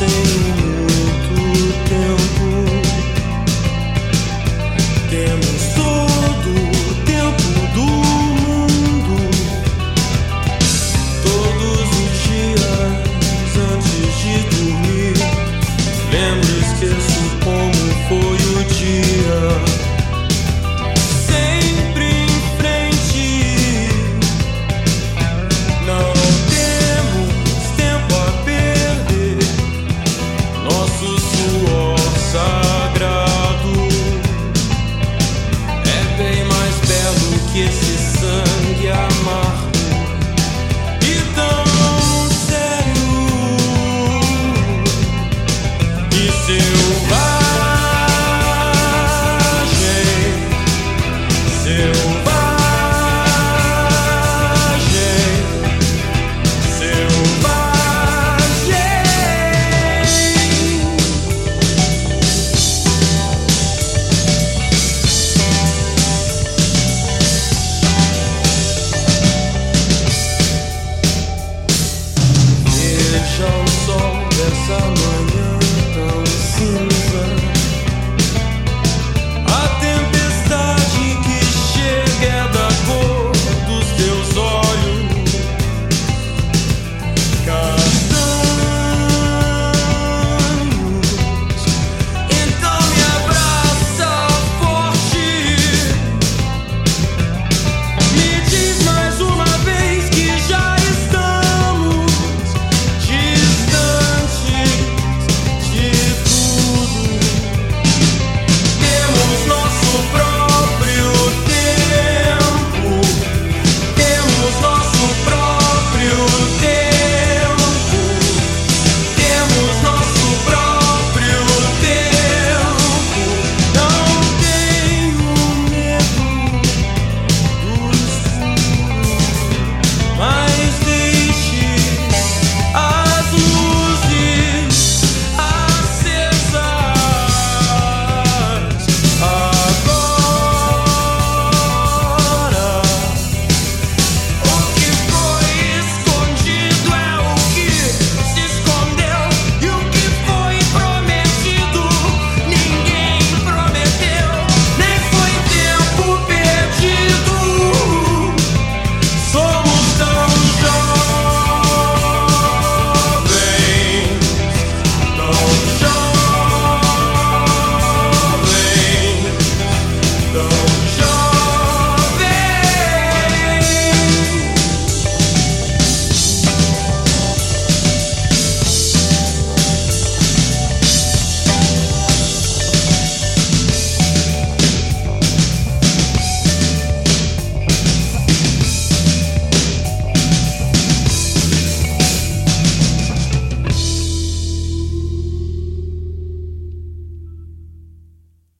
tem tenho muito tempo. Temos